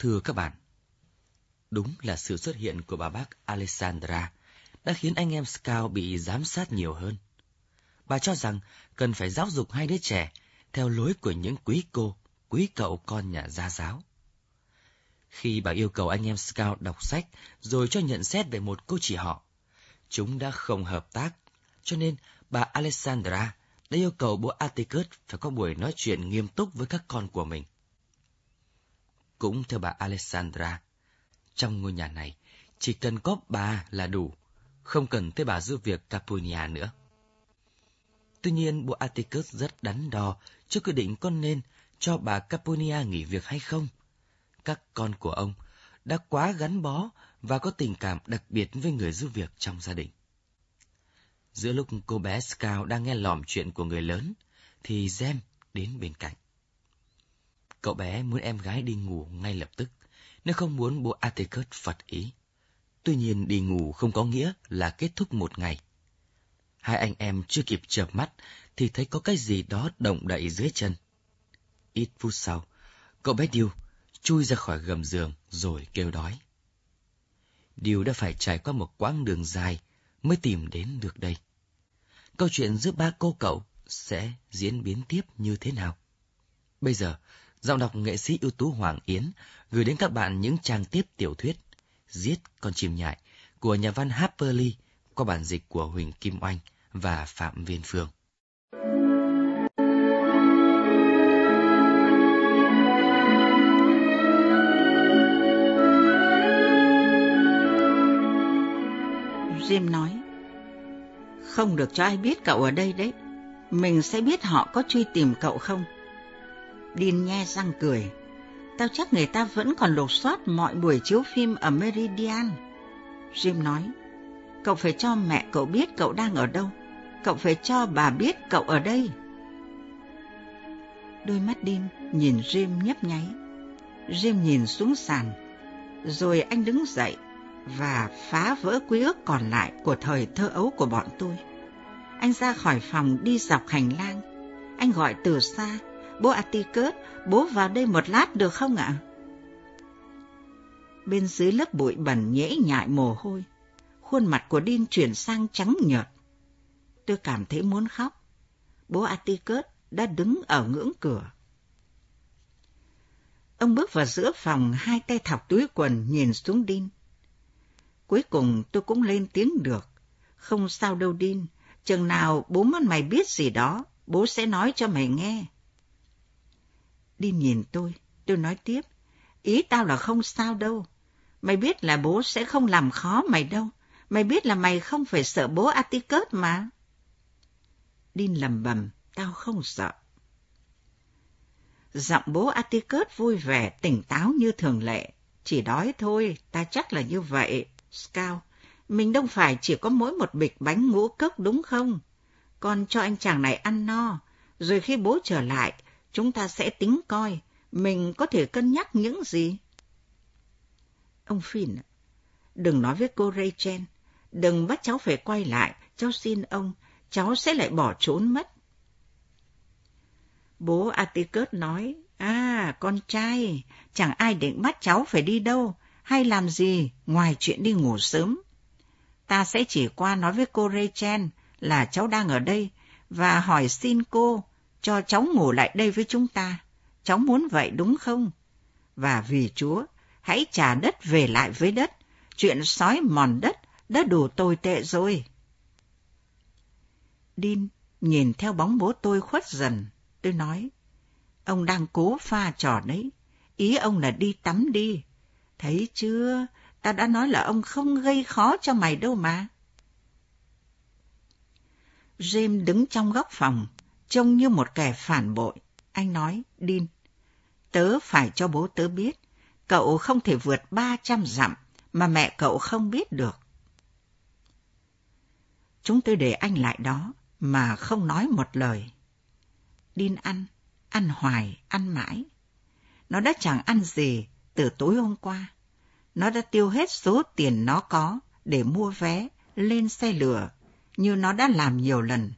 Thưa các bạn, đúng là sự xuất hiện của bà bác Alessandra đã khiến anh em Scout bị giám sát nhiều hơn. Bà cho rằng cần phải giáo dục hai đứa trẻ theo lối của những quý cô, quý cậu con nhà gia giáo. Khi bà yêu cầu anh em Scout đọc sách rồi cho nhận xét về một cô chị họ, chúng đã không hợp tác, cho nên bà Alessandra đã yêu cầu bố Atticus phải có buổi nói chuyện nghiêm túc với các con của mình. Cũng theo bà Alessandra, trong ngôi nhà này chỉ cần có bà là đủ, không cần tới bà giúp việc Capunia nữa. Tuy nhiên, bố Atticus rất đắn đo trước quyết định có nên cho bà Capunia nghỉ việc hay không. Các con của ông đã quá gắn bó và có tình cảm đặc biệt với người giúp việc trong gia đình. Giữa lúc cô bé Scout đang nghe lỏm chuyện của người lớn, thì Jem đến bên cạnh. Cậu bé muốn em gái đi ngủ ngay lập tức, nếu không muốn bố Atticus phật ý. Tuy nhiên đi ngủ không có nghĩa là kết thúc một ngày. Hai anh em chưa kịp chợp mắt thì thấy có cái gì đó động đậy dưới chân. Ít phút sau, cậu bé Điêu chui ra khỏi gầm giường rồi kêu đói. Điêu đã phải trải qua một quãng đường dài mới tìm đến được đây. Câu chuyện giữa ba cô cậu sẽ diễn biến tiếp như thế nào? Bây giờ, giọng đọc nghệ sĩ ưu tú Hoàng Yến gửi đến các bạn những trang tiếp tiểu thuyết Giết con chim nhại của nhà văn Harper Lee qua bản dịch của Huỳnh Kim Oanh và Phạm Viên Phương. Jim nói, không được cho ai biết cậu ở đây đấy. Mình sẽ biết họ có truy tìm cậu không. Dean nghe răng cười. Tao chắc người ta vẫn còn lục soát mọi buổi chiếu phim ở Meridian. Jim nói, cậu phải cho mẹ cậu biết cậu đang ở đâu. Cậu phải cho bà biết cậu ở đây. Đôi mắt Dean nhìn Jim nhấp nháy. Jim nhìn xuống sàn. Rồi anh đứng dậy và phá vỡ quy ước còn lại của thời thơ ấu của bọn tôi. Anh ra khỏi phòng đi dọc hành lang. Anh gọi từ xa, bố Atticus, bố vào đây một lát được không ạ? Bên dưới lớp bụi bẩn nhễ nhại mồ hôi, khuôn mặt của Đin chuyển sang trắng nhợt. Tôi cảm thấy muốn khóc. Bố Atticus đã đứng ở ngưỡng cửa. Ông bước vào giữa phòng, hai tay thọc túi quần nhìn xuống Đin. Cuối cùng tôi cũng lên tiếng được. Không sao đâu Đin, chừng nào bố mất mày biết gì đó, bố sẽ nói cho mày nghe. Đin nhìn tôi, tôi nói tiếp. Ý tao là không sao đâu. Mày biết là bố sẽ không làm khó mày đâu. Mày biết là mày không phải sợ bố Atticus mà. Đin lầm bầm, tao không sợ. Giọng bố Atticus vui vẻ, tỉnh táo như thường lệ. Chỉ đói thôi, ta chắc là như vậy. Scout, mình đâu phải chỉ có mỗi một bịch bánh ngũ cốc đúng không? Con cho anh chàng này ăn no, rồi khi bố trở lại, chúng ta sẽ tính coi mình có thể cân nhắc những gì. Ông Finn, đừng nói với cô Rachel, đừng bắt cháu phải quay lại, cháu xin ông, cháu sẽ lại bỏ trốn mất. Bố Atticus nói, à, con trai, chẳng ai định bắt cháu phải đi đâu, hay làm gì ngoài chuyện đi ngủ sớm. Ta sẽ chỉ qua nói với cô Rachel là cháu đang ở đây và hỏi xin cô cho cháu ngủ lại đây với chúng ta. Cháu muốn vậy đúng không? Và vì Chúa, hãy trả đất về lại với đất. Chuyện sói mòn đất đã đủ tồi tệ rồi. Đin nhìn theo bóng bố tôi khuất dần. Tôi nói, ông đang cố pha trò đấy. Ý ông là đi tắm đi, Thấy chưa, ta đã nói là ông không gây khó cho mày đâu mà. James đứng trong góc phòng, trông như một kẻ phản bội. Anh nói, Đin, tớ phải cho bố tớ biết, cậu không thể vượt ba trăm dặm mà mẹ cậu không biết được. Chúng tôi để anh lại đó mà không nói một lời. Đin ăn, ăn hoài, ăn mãi. Nó đã chẳng ăn gì từ tối hôm qua. Nó đã tiêu hết số tiền nó có để mua vé lên xe lửa, như nó đã làm nhiều lần.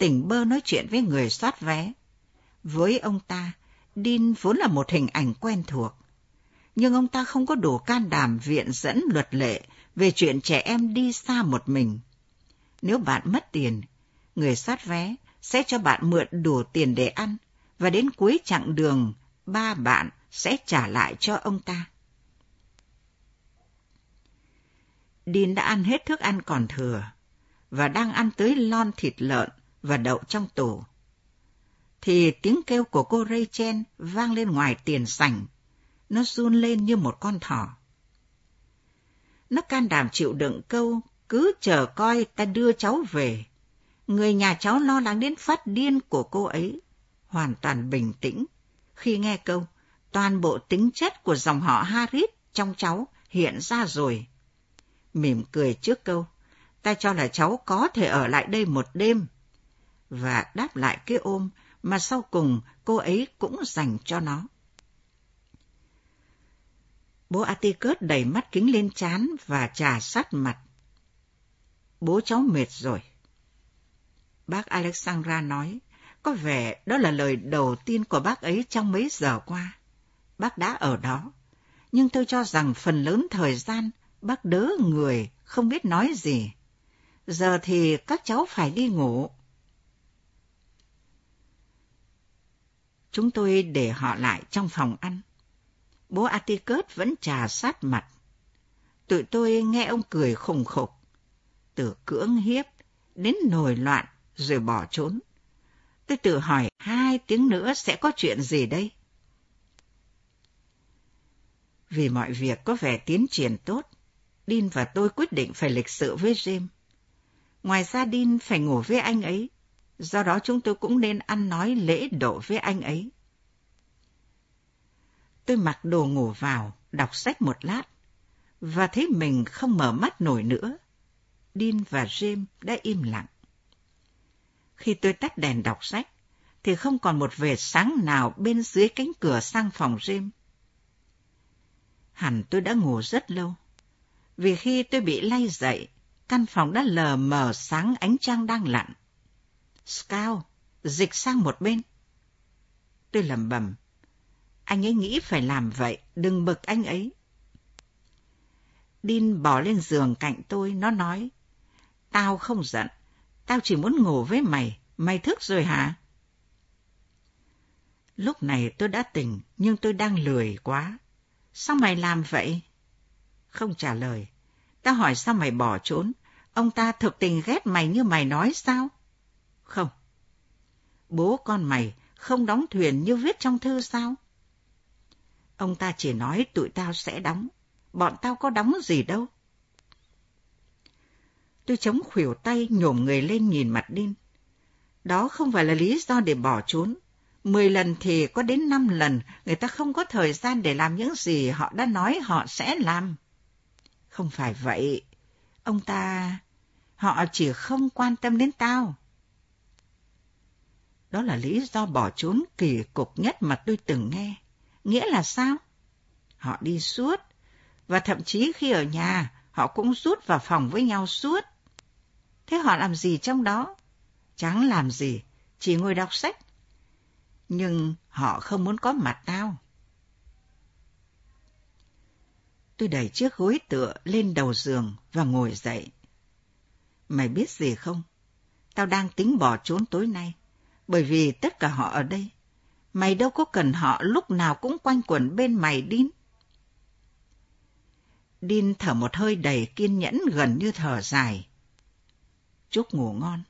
Tỉnh bơ nói chuyện với người soát vé. Với ông ta, Dean vốn là một hình ảnh quen thuộc. nhưng ông ta không có đủ can đảm viện dẫn luật lệ về chuyện trẻ em đi xa một mình. Nếu bạn mất tiền, người soát vé sẽ cho bạn mượn đủ tiền để ăn, và đến cuối chặng đường, ba bạn sẽ trả lại cho ông ta. Dean đã ăn hết thức ăn còn thừa, và đang ăn tới lon thịt lợn và đậu trong tủ. Thì tiếng kêu của cô Rachel vang lên ngoài tiền sảnh. Nó run lên như một con thỏ. Nó can đảm chịu đựng câu, cứ chờ coi ta đưa cháu về. Người nhà cháu lo lắng đến phát điên của cô ấy, hoàn toàn bình tĩnh. Khi nghe câu, toàn bộ tính chất của dòng họ Harris trong cháu hiện ra rồi. Mỉm cười trước câu, ta cho là cháu có thể ở lại đây một đêm. Và đáp lại cái ôm mà sau cùng cô ấy cũng dành cho nó. Bố Atticus đẩy mắt kính lên chán và trà sát mặt. Bố cháu mệt rồi. Bác Alexandra nói, có vẻ đó là lời đầu tiên của bác ấy trong mấy giờ qua. Bác đã ở đó, nhưng tôi cho rằng phần lớn thời gian bác đỡ người, không biết nói gì. Giờ thì các cháu phải đi ngủ. Chúng tôi để họ lại trong phòng ăn. Bố Atticus vẫn trà sát mặt. Tụi tôi nghe ông cười khùng khục. Từ cưỡng hiếp đến nổi loạn rồi bỏ trốn. Tôi tự hỏi hai tiếng nữa sẽ có chuyện gì đây? Vì mọi việc có vẻ tiến triển tốt, Dean và tôi quyết định phải lịch sự với James. Ngoài ra Dean phải ngủ với anh ấy, do đó chúng tôi cũng nên ăn nói lễ độ với anh ấy. Tôi mặc đồ ngủ vào, đọc sách một lát, và thấy mình không mở mắt nổi nữa. Dean và James đã im lặng. Khi tôi tắt đèn đọc sách, thì không còn một vệt sáng nào bên dưới cánh cửa sang phòng James. Hẳn tôi đã ngủ rất lâu, vì khi tôi bị lay dậy, căn phòng đã lờ mờ sáng ánh trăng đang lặn. Scout, dịch sang một bên. Tôi lầm bầm. anh ấy nghĩ phải làm vậy, đừng bực anh ấy. Dean bỏ lên giường cạnh tôi, nó nói, tao không giận, tao chỉ muốn ngủ với mày, mày thức rồi hả? Lúc này tôi đã tỉnh, nhưng tôi đang lười quá. Sao mày làm vậy? Không trả lời. Tao hỏi sao mày bỏ trốn? Ông ta thực tình ghét mày như mày nói sao? Không. Bố con mày không đóng thuyền như viết trong thư sao? Ông ta chỉ nói tụi tao sẽ đóng. Bọn tao có đóng gì đâu. Tôi chống khuỷu tay nhổm người lên nhìn mặt Đinh. Đó không phải là lý do để bỏ trốn. Mười lần thì có đến năm lần, người ta không có thời gian để làm những gì họ đã nói họ sẽ làm. Không phải vậy. Ông ta... Họ chỉ không quan tâm đến tao. Đó là lý do bỏ trốn kỳ cục nhất mà tôi từng nghe. Nghĩa là sao? Họ đi suốt, và thậm chí khi ở nhà, họ cũng rút vào phòng với nhau suốt. Thế họ làm gì trong đó? Chẳng làm gì, chỉ ngồi đọc sách. Nhưng họ không muốn có mặt tao. Tôi đẩy chiếc gối tựa lên đầu giường và ngồi dậy. Mày biết gì không? Tao đang tính bỏ trốn tối nay, bởi vì tất cả họ ở đây. Mày đâu có cần họ lúc nào cũng quanh quẩn bên mày, Đin. Đin thở một hơi đầy kiên nhẫn gần như thở dài. Chúc ngủ ngon.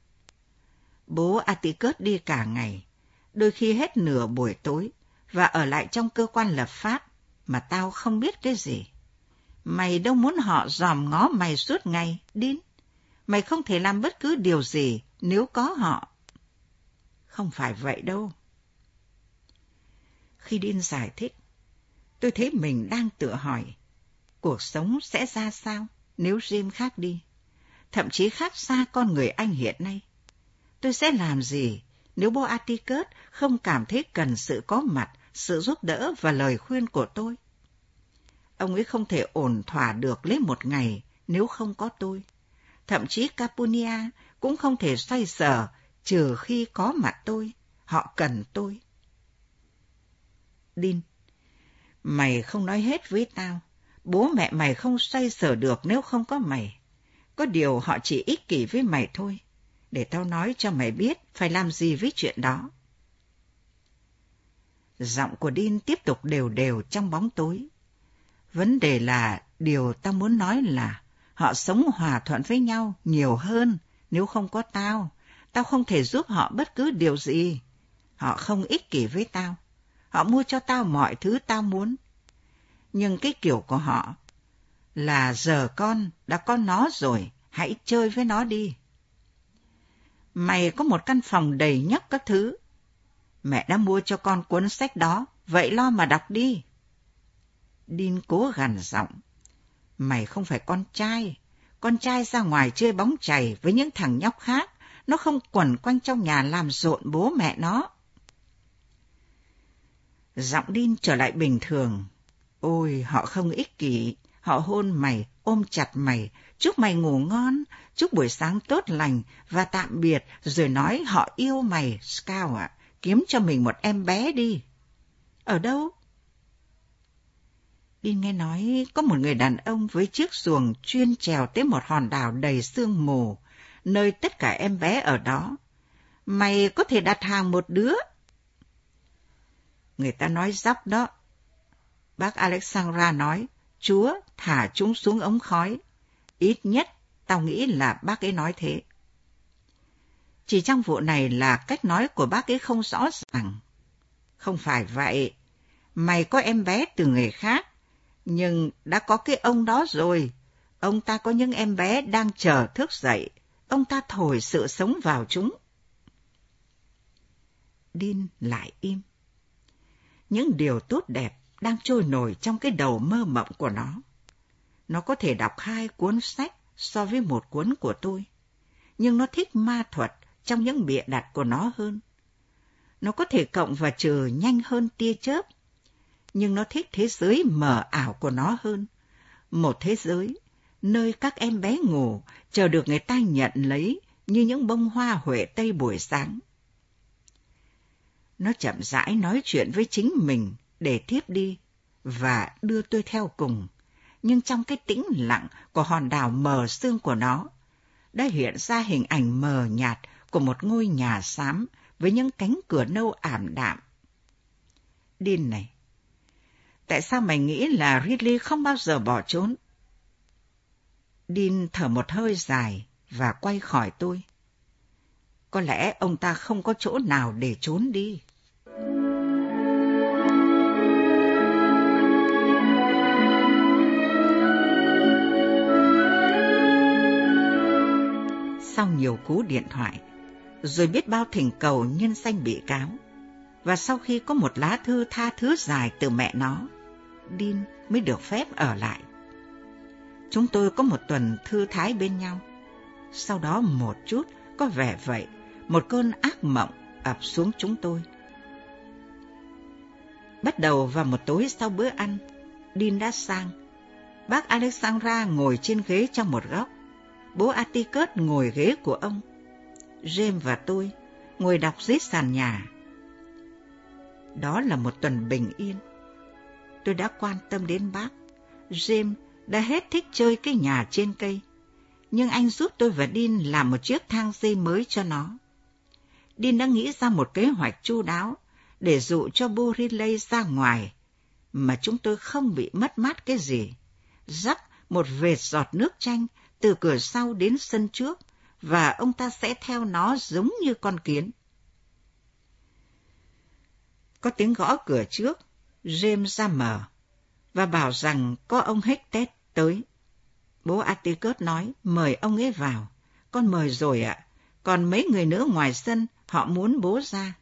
Bố Atticus đi cả ngày, đôi khi hết nửa buổi tối, và ở lại trong cơ quan lập pháp, mà tao không biết cái gì. Mày đâu muốn họ dòm ngó mày suốt ngày, Đin. Mày không thể làm bất cứ điều gì nếu có họ. Không phải vậy đâu. Khi điên giải thích, tôi thấy mình đang tự hỏi, cuộc sống sẽ ra sao nếu Jim khác đi, thậm chí khác xa con người anh hiện nay. Tôi sẽ làm gì nếu bố Atticus không cảm thấy cần sự có mặt, sự giúp đỡ và lời khuyên của tôi? Ông ấy không thể ổn thỏa được lấy một ngày nếu không có tôi. Thậm chí Capunia cũng không thể xoay sở trừ khi có mặt tôi. Họ cần tôi. Đin, Mày không nói hết với tao. Bố mẹ mày không xoay sở được nếu không có mày. Có điều họ chỉ ích kỷ với mày thôi. Để tao nói cho mày biết phải làm gì với chuyện đó. Giọng của Đin tiếp tục đều đều trong bóng tối. Vấn đề là điều tao muốn nói là họ sống hòa thuận với nhau nhiều hơn nếu không có tao. Tao không thể giúp họ bất cứ điều gì. Họ không ích kỷ với tao. Họ mua cho tao mọi thứ tao muốn. Nhưng cái kiểu của họ là giờ con đã có nó rồi, hãy chơi với nó đi. Mày có một căn phòng đầy nhóc các thứ. Mẹ đã mua cho con cuốn sách đó, vậy lo mà đọc đi. Đin cố gằn giọng. Mày không phải con trai. Con trai ra ngoài chơi bóng chày với những thằng nhóc khác. Nó không quẩn quanh trong nhà làm rộn bố mẹ nó. Giọng Đin trở lại bình thường. Ôi, họ không ích kỷ. Họ hôn mày, ôm chặt mày, chúc mày ngủ ngon, chúc buổi sáng tốt lành và tạm biệt, rồi nói họ yêu mày, Scout ạ, kiếm cho mình một em bé đi. Ở đâu? Đi nghe nói có một người đàn ông với chiếc xuồng chuyên trèo tới một hòn đảo đầy sương mù, nơi tất cả em bé ở đó. Mày có thể đặt hàng một đứa. Người ta nói dốc đó. Bác Alexandra nói, Chúa thả chúng xuống ống khói. Ít nhất, tao nghĩ là bác ấy nói thế. Chỉ trong vụ này là cách nói của bác ấy không rõ ràng. Không phải vậy. Mày có em bé từ người khác, nhưng đã có cái ông đó rồi. Ông ta có những em bé đang chờ thức dậy. Ông ta thổi sự sống vào chúng. Điên lại im. Những điều tốt đẹp đang trôi nổi trong cái đầu mơ mộng của nó. Nó có thể đọc hai cuốn sách so với một cuốn của tôi, nhưng nó thích ma thuật trong những bịa đặt của nó hơn. Nó có thể cộng và trừ nhanh hơn tia chớp, nhưng nó thích thế giới mờ ảo của nó hơn. Một thế giới nơi các em bé ngủ chờ được người ta nhận lấy như những bông hoa huệ tây buổi sáng. Nó chậm rãi nói chuyện với chính mình để thiếp đi và đưa tôi theo cùng. Nhưng trong cái tĩnh lặng của hòn đảo mờ sương của nó, đã hiện ra hình ảnh mờ nhạt của một ngôi nhà xám với những cánh cửa nâu ảm đạm. Điên này, tại sao mày nghĩ là Ridley không bao giờ bỏ trốn? Dean thở một hơi dài và quay khỏi tôi. Có lẽ ông ta không có chỗ nào để trốn đi. sau nhiều cú điện thoại, rồi biết bao thỉnh cầu nhân danh bị cáo. Và sau khi có một lá thư tha thứ dài từ mẹ nó, Dean mới được phép ở lại. Chúng tôi có một tuần thư thái bên nhau. Sau đó một chút, có vẻ vậy, một cơn ác mộng ập xuống chúng tôi. Bắt đầu vào một tối sau bữa ăn, din đã sang. Bác Alexandra ngồi trên ghế trong một góc Bố Atticus ngồi ghế của ông. James và tôi ngồi đọc dưới sàn nhà. Đó là một tuần bình yên. Tôi đã quan tâm đến bác. James đã hết thích chơi cái nhà trên cây. Nhưng anh giúp tôi và Đin làm một chiếc thang dây mới cho nó. Đin đã nghĩ ra một kế hoạch chu đáo để dụ cho Borilei ra ngoài, mà chúng tôi không bị mất mát cái gì. Rắc một vệt giọt nước chanh từ cửa sau đến sân trước, và ông ta sẽ theo nó giống như con kiến. Có tiếng gõ cửa trước, James ra mở, và bảo rằng có ông Hectet tới. Bố Atticus nói, mời ông ấy vào. Con mời rồi ạ, còn mấy người nữa ngoài sân, họ muốn bố ra.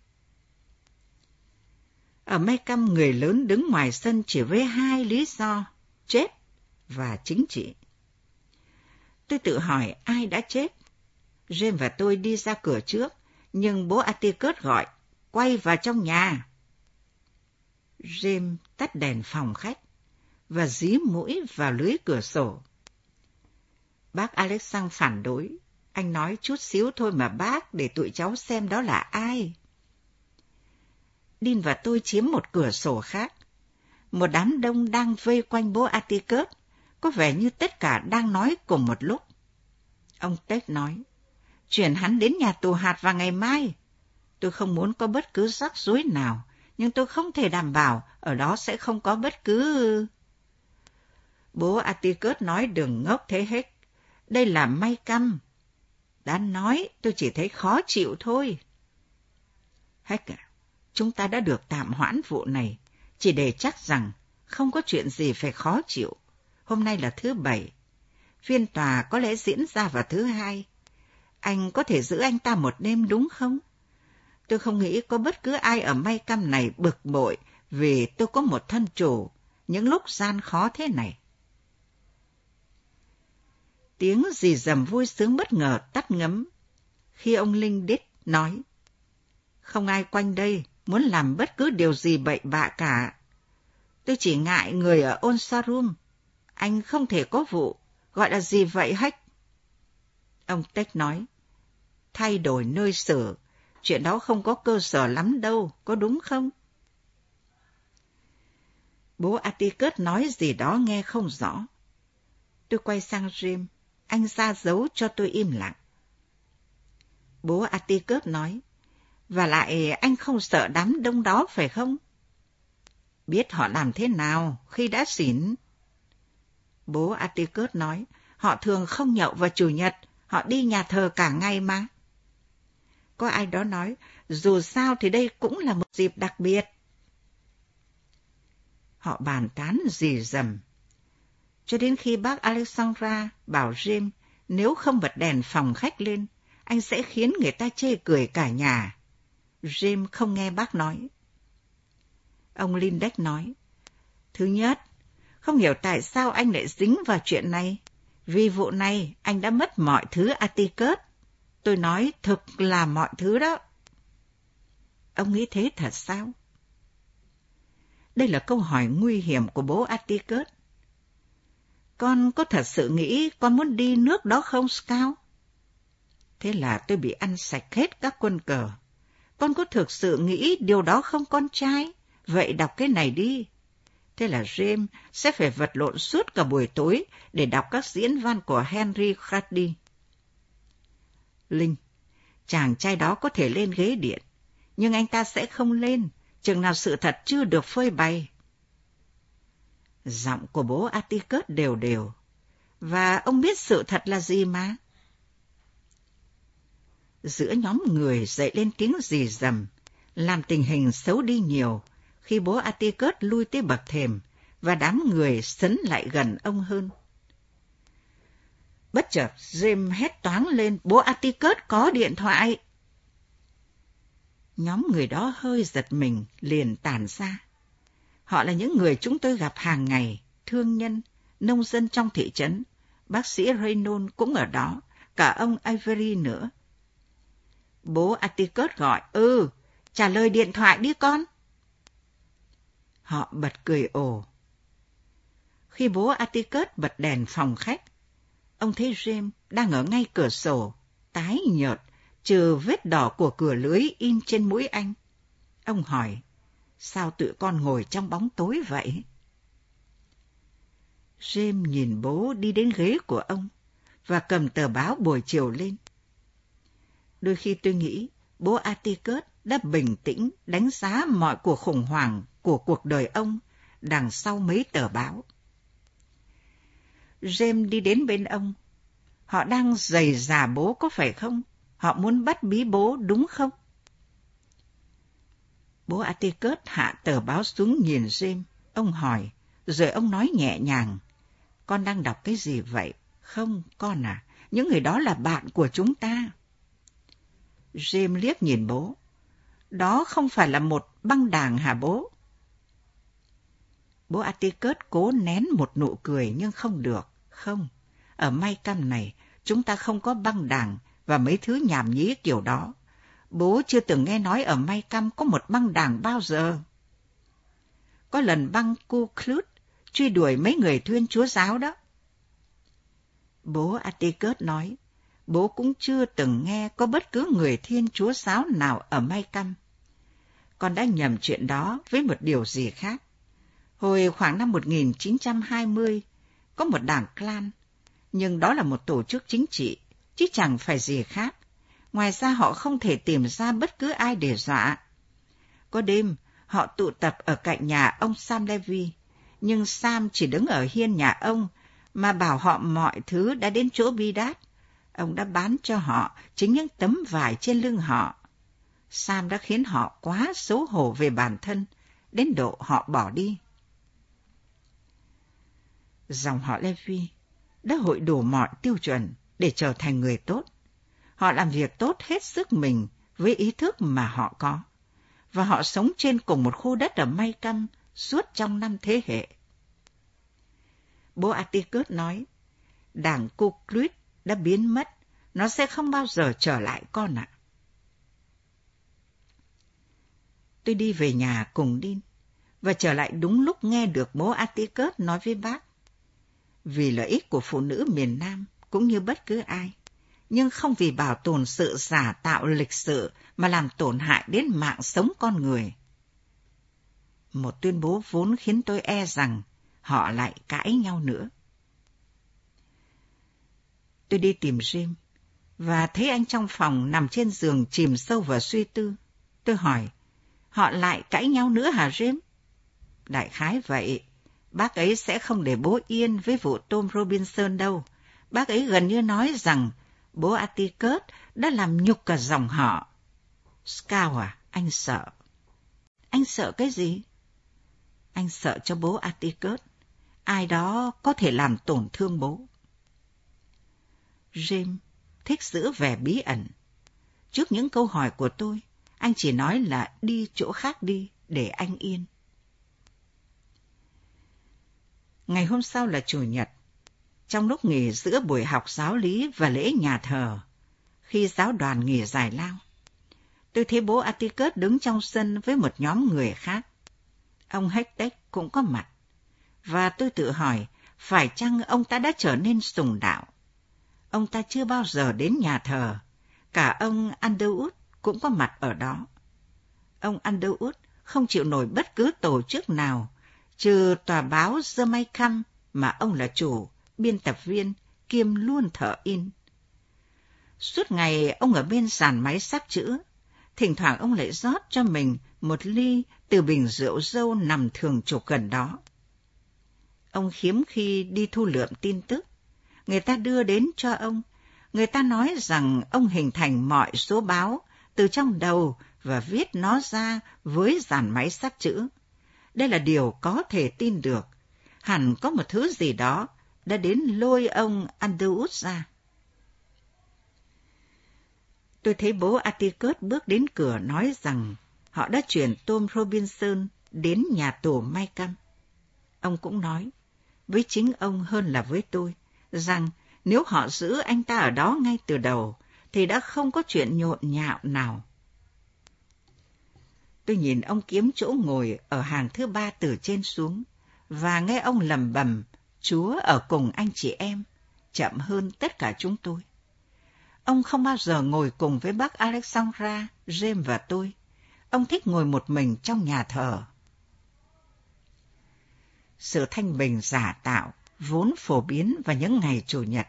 Ở Meckham người lớn đứng ngoài sân chỉ với hai lý do, chết và chính trị. Tôi tự hỏi ai đã chết. James và tôi đi ra cửa trước, nhưng bố Atticus gọi, quay vào trong nhà. James tắt đèn phòng khách và dí mũi vào lưới cửa sổ. Bác Alexander phản đối. Anh nói chút xíu thôi mà bác để tụi cháu xem đó là ai. Đin và tôi chiếm một cửa sổ khác. một đám đông đang vây quanh bố Atticus, có vẻ như tất cả đang nói cùng một lúc. Ông Tết nói, chuyển hắn đến nhà tù hạt vào ngày mai. Tôi không muốn có bất cứ rắc rối nào, nhưng tôi không thể đảm bảo ở đó sẽ không có bất cứ... Bố Atticus nói đừng ngốc thế hết. Đây là may căm. Đã nói tôi chỉ thấy khó chịu thôi. Hết à, chúng ta đã được tạm hoãn vụ này, chỉ để chắc rằng không có chuyện gì phải khó chịu. Hôm nay là thứ bảy. Phiên tòa có lẽ diễn ra vào thứ hai. Anh có thể giữ anh ta một đêm đúng không? Tôi không nghĩ có bất cứ ai ở may căm này bực bội vì tôi có một thân chủ những lúc gian khó thế này. Tiếng gì dầm vui sướng bất ngờ tắt ngấm. Khi ông Linh Đít nói, không ai quanh đây muốn làm bất cứ điều gì bậy bạ cả. Tôi chỉ ngại người ở Onsarum. Anh không thể có vụ. Gọi là gì vậy hách? Ông Tech nói, thay đổi nơi sở, chuyện đó không có cơ sở lắm đâu, có đúng không? Bố Atticus nói gì đó nghe không rõ. Tôi quay sang Jim, anh ra dấu cho tôi im lặng. Bố Atikov nói, và lại anh không sợ đám đông đó phải không? Biết họ làm thế nào khi đã xỉn? Bố Atikov nói, họ thường không nhậu vào Chủ nhật, họ đi nhà thờ cả ngày mà. Có ai đó nói, dù sao thì đây cũng là một dịp đặc biệt. Họ bàn tán gì dầm. Cho đến khi bác Alexandra bảo Jim nếu không bật đèn phòng khách lên, anh sẽ khiến người ta chê cười cả nhà. Jim không nghe bác nói. Ông Lindeck nói, Thứ nhất, không hiểu tại sao anh lại dính vào chuyện này. Vì vụ này, anh đã mất mọi thứ Atticus. Tôi nói thực là mọi thứ đó. Ông nghĩ thế thật sao? Đây là câu hỏi nguy hiểm của bố Atticus. Con có thật sự nghĩ con muốn đi nước đó không, Scout? Thế là tôi bị ăn sạch hết các quân cờ. Con có thực sự nghĩ điều đó không con trai? Vậy đọc cái này đi. Thế là James sẽ phải vật lộn suốt cả buổi tối để đọc các diễn văn của Henry Grady. Linh, chàng trai đó có thể lên ghế điện, nhưng anh ta sẽ không lên, chừng nào sự thật chưa được phơi bày. Giọng của bố Atticus đều đều, và ông biết sự thật là gì mà. Giữa nhóm người dậy lên tiếng gì rầm, làm tình hình xấu đi nhiều khi bố Atticus lui tới bậc thềm và đám người sấn lại gần ông hơn. Bất chợt, Jim hét toáng lên, bố Atticus có điện thoại. Nhóm người đó hơi giật mình, liền tản ra. Họ là những người chúng tôi gặp hàng ngày, thương nhân, nông dân trong thị trấn. Bác sĩ Raynon cũng ở đó, cả ông Avery nữa. Bố Atticus gọi, ừ, trả lời điện thoại đi con. Họ bật cười ồ. Khi bố Atticus bật đèn phòng khách, ông thấy James đang ở ngay cửa sổ, tái nhợt, trừ vết đỏ của cửa lưới in trên mũi anh. Ông hỏi, sao tụi con ngồi trong bóng tối vậy? James nhìn bố đi đến ghế của ông và cầm tờ báo buổi chiều lên. Đôi khi tôi nghĩ bố Atticus đã bình tĩnh đánh giá mọi cuộc khủng hoảng của cuộc đời ông đằng sau mấy tờ báo. James đi đến bên ông. Họ đang giày giả bố có phải không? Họ muốn bắt bí bố đúng không? Bố Atticus hạ tờ báo xuống nhìn James. Ông hỏi, rồi ông nói nhẹ nhàng. Con đang đọc cái gì vậy? Không, con à, những người đó là bạn của chúng ta. James liếc nhìn bố. Đó không phải là một băng đảng hả bố? Bố Atticus cố nén một nụ cười nhưng không được. Không, ở May Cam này chúng ta không có băng đảng và mấy thứ nhảm nhí kiểu đó. Bố chưa từng nghe nói ở May Căm có một băng đảng bao giờ. Có lần băng cu Clut truy đuổi mấy người thuyên chúa giáo đó. Bố atikert nói, bố cũng chưa từng nghe có bất cứ người thiên chúa giáo nào ở May Căm. Con đã nhầm chuyện đó với một điều gì khác. Hồi khoảng năm 1920, có một đảng clan, nhưng đó là một tổ chức chính trị, chứ chẳng phải gì khác. Ngoài ra họ không thể tìm ra bất cứ ai để dọa. Có đêm, họ tụ tập ở cạnh nhà ông Sam Levy, nhưng Sam chỉ đứng ở hiên nhà ông mà bảo họ mọi thứ đã đến chỗ Bidat. Ông đã bán cho họ chính những tấm vải trên lưng họ. Sam đã khiến họ quá xấu hổ về bản thân, đến độ họ bỏ đi. Dòng họ Levi đã hội đủ mọi tiêu chuẩn để trở thành người tốt. Họ làm việc tốt hết sức mình với ý thức mà họ có. Và họ sống trên cùng một khu đất ở May Căn suốt trong năm thế hệ. Bố Atticus nói, đảng Ku Klux đã biến mất, nó sẽ không bao giờ trở lại con ạ. Tôi đi về nhà cùng Đin, và trở lại đúng lúc nghe được bố Atticus nói với bác. Vì lợi ích của phụ nữ miền Nam, cũng như bất cứ ai, nhưng không vì bảo tồn sự giả tạo lịch sử mà làm tổn hại đến mạng sống con người. Một tuyên bố vốn khiến tôi e rằng họ lại cãi nhau nữa. Tôi đi tìm Jim và thấy anh trong phòng nằm trên giường chìm sâu vào suy tư. Tôi hỏi, họ lại cãi nhau nữa hả Jim? Đại khái vậy, bác ấy sẽ không để bố yên với vụ Tom Robinson đâu. Bác ấy gần như nói rằng bố Atticus đã làm nhục cả dòng họ. Scow, à, anh sợ. Anh sợ cái gì? Anh sợ cho bố Atticus. Ai đó có thể làm tổn thương bố. James thích giữ vẻ bí ẩn. Trước những câu hỏi của tôi, anh chỉ nói là đi chỗ khác đi để anh yên. Ngày hôm sau là Chủ nhật. Trong lúc nghỉ giữa buổi học giáo lý và lễ nhà thờ, khi giáo đoàn nghỉ giải lao, tôi thấy bố Atticus đứng trong sân với một nhóm người khác. Ông Hectech cũng có mặt. Và tôi tự hỏi, phải chăng ông ta đã trở nên sùng đạo? Ông ta chưa bao giờ đến nhà thờ. Cả ông Underwood cũng có mặt ở đó. Ông Underwood không chịu nổi bất cứ tổ chức nào, trừ tòa báo Jamaican mà ông là chủ, biên tập viên, kiêm luôn thợ in. Suốt ngày ông ở bên sàn máy sắc chữ, thỉnh thoảng ông lại rót cho mình một ly từ bình rượu dâu nằm thường trục gần đó. Ông khiếm khi đi thu lượm tin tức. Người ta đưa đến cho ông. Người ta nói rằng ông hình thành mọi số báo từ trong đầu và viết nó ra với dàn máy sắc chữ. Đây là điều có thể tin được. Hẳn có một thứ gì đó đã đến lôi ông Underwood ra. Tôi thấy bố Atticus bước đến cửa nói rằng họ đã chuyển Tom Robinson đến nhà tù Mai Căm. Ông cũng nói, với chính ông hơn là với tôi, rằng nếu họ giữ anh ta ở đó ngay từ đầu, thì đã không có chuyện nhộn nhạo nào. Tôi nhìn ông kiếm chỗ ngồi ở hàng thứ ba từ trên xuống, và nghe ông lầm bầm, Chúa ở cùng anh chị em, chậm hơn tất cả chúng tôi. Ông không bao giờ ngồi cùng với bác Alexandra, James và tôi. Ông thích ngồi một mình trong nhà thờ. Sự thanh bình giả tạo, vốn phổ biến vào những ngày Chủ nhật,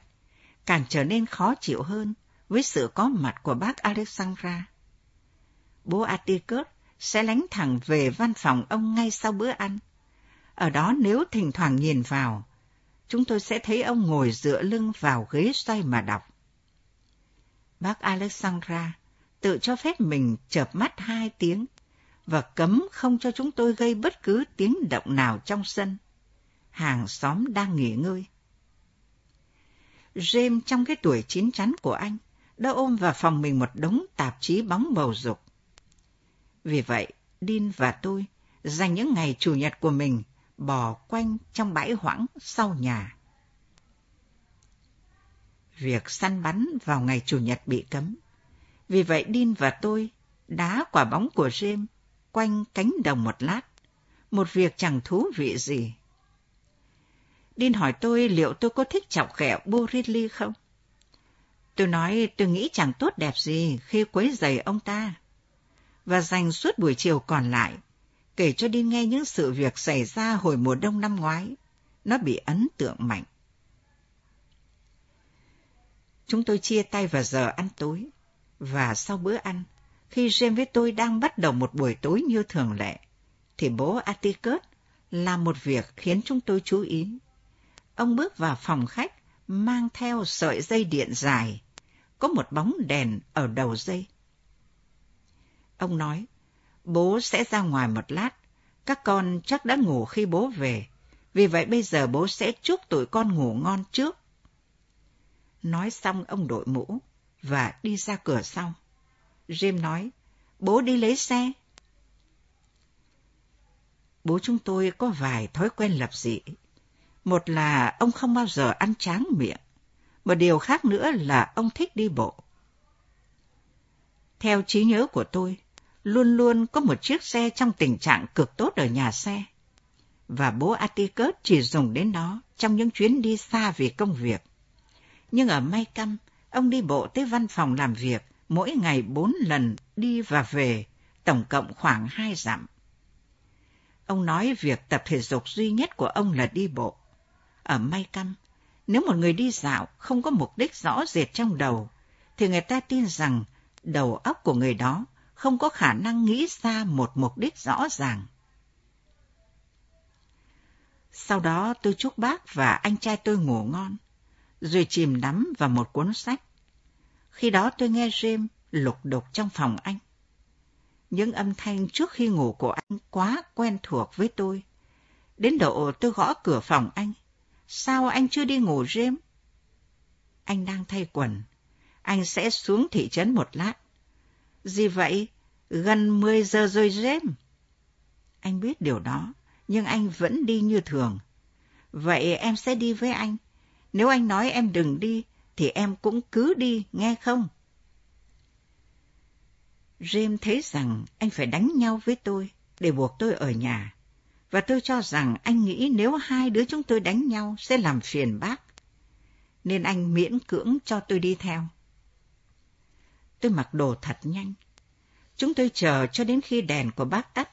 càng trở nên khó chịu hơn với sự có mặt của bác Alexandra. Bố Atticus sẽ lánh thẳng về văn phòng ông ngay sau bữa ăn. Ở đó nếu thỉnh thoảng nhìn vào, chúng tôi sẽ thấy ông ngồi dựa lưng vào ghế xoay mà đọc. Bác Alexandra tự cho phép mình chợp mắt hai tiếng và cấm không cho chúng tôi gây bất cứ tiếng động nào trong sân. Hàng xóm đang nghỉ ngơi. James trong cái tuổi chín chắn của anh đã ôm vào phòng mình một đống tạp chí bóng bầu dục. Vì vậy, Dean và tôi dành những ngày chủ nhật của mình bò quanh trong bãi hoãng sau nhà. Việc săn bắn vào ngày chủ nhật bị cấm. Vì vậy Đin và tôi đá quả bóng của James quanh cánh đồng một lát. Một việc chẳng thú vị gì. Đin hỏi tôi liệu tôi có thích chọc ghẹo Bo Ridley không? Tôi nói tôi nghĩ chẳng tốt đẹp gì khi quấy giày ông ta. Và dành suốt buổi chiều còn lại, kể cho đi nghe những sự việc xảy ra hồi mùa đông năm ngoái. Nó bị ấn tượng mạnh. Chúng tôi chia tay vào giờ ăn tối, và sau bữa ăn, khi James với tôi đang bắt đầu một buổi tối như thường lệ, thì bố Atticus làm một việc khiến chúng tôi chú ý. Ông bước vào phòng khách, mang theo sợi dây điện dài, có một bóng đèn ở đầu dây. Ông nói, bố sẽ ra ngoài một lát, các con chắc đã ngủ khi bố về, vì vậy bây giờ bố sẽ chúc tụi con ngủ ngon trước. Nói xong ông đội mũ và đi ra cửa sau. Jim nói, bố đi lấy xe. Bố chúng tôi có vài thói quen lập dị. Một là ông không bao giờ ăn tráng miệng. Một điều khác nữa là ông thích đi bộ. Theo trí nhớ của tôi, luôn luôn có một chiếc xe trong tình trạng cực tốt ở nhà xe. Và bố Atticus chỉ dùng đến nó trong những chuyến đi xa vì công việc. Nhưng ở May Căm, ông đi bộ tới văn phòng làm việc mỗi ngày bốn lần đi và về, tổng cộng khoảng hai dặm. Ông nói việc tập thể dục duy nhất của ông là đi bộ. Ở May Căm, nếu một người đi dạo không có mục đích rõ rệt trong đầu, thì người ta tin rằng đầu óc của người đó không có khả năng nghĩ ra một mục đích rõ ràng. Sau đó tôi chúc bác và anh trai tôi ngủ ngon, rồi chìm đắm vào một cuốn sách. Khi đó tôi nghe James lục đục trong phòng anh. Những âm thanh trước khi ngủ của anh quá quen thuộc với tôi. Đến độ tôi gõ cửa phòng anh. Sao anh chưa đi ngủ James? Anh đang thay quần. Anh sẽ xuống thị trấn một lát. Gì vậy? Gần 10 giờ rồi James. Anh biết điều đó, nhưng anh vẫn đi như thường. Vậy em sẽ đi với anh. Nếu anh nói em đừng đi, thì em cũng cứ đi, nghe không? James thấy rằng anh phải đánh nhau với tôi để buộc tôi ở nhà. Và tôi cho rằng anh nghĩ nếu hai đứa chúng tôi đánh nhau sẽ làm phiền bác. Nên anh miễn cưỡng cho tôi đi theo. Tôi mặc đồ thật nhanh. Chúng tôi chờ cho đến khi đèn của bác tắt.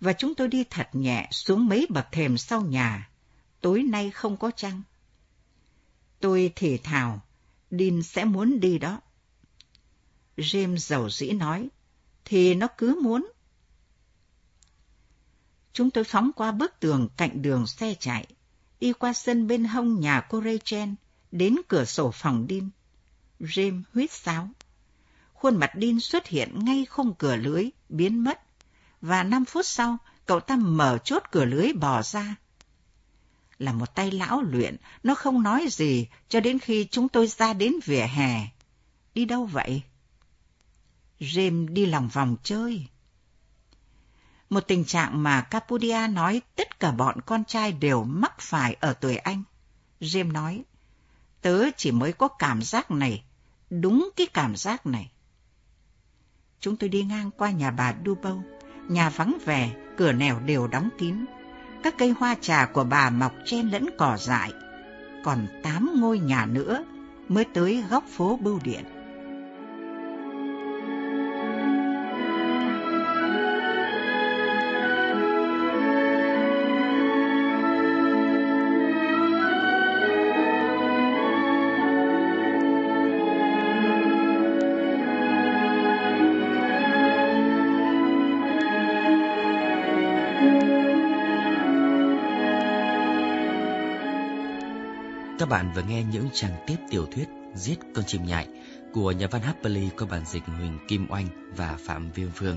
Và chúng tôi đi thật nhẹ xuống mấy bậc thềm sau nhà. Tối nay không có trăng. Tôi thì thào, Dean sẽ muốn đi đó. James giàu dĩ nói, thì nó cứ muốn. Chúng tôi phóng qua bức tường cạnh đường xe chạy, đi qua sân bên hông nhà cô Rachel, đến cửa sổ phòng Dean. James huyết sáo. Khuôn mặt Đin xuất hiện ngay khung cửa lưới, biến mất. Và năm phút sau, cậu ta mở chốt cửa lưới bò ra. Là một tay lão luyện, nó không nói gì cho đến khi chúng tôi ra đến vỉa hè. Đi đâu vậy? James đi lòng vòng chơi. Một tình trạng mà Capudia nói tất cả bọn con trai đều mắc phải ở tuổi anh. James nói, tớ chỉ mới có cảm giác này, đúng cái cảm giác này. Chúng tôi đi ngang qua nhà bà Dubâu, nhà vắng vẻ, cửa nẻo đều đóng kín. Các cây hoa trà của bà mọc chen lẫn cỏ dại. Còn tám ngôi nhà nữa mới tới góc phố Bưu Điện. Bạn vừa nghe những trang tiếp tiểu thuyết Giết con chim nhại của nhà văn Harper Lee có bản dịch Huỳnh Kim Oanh và Phạm Viêm Phương.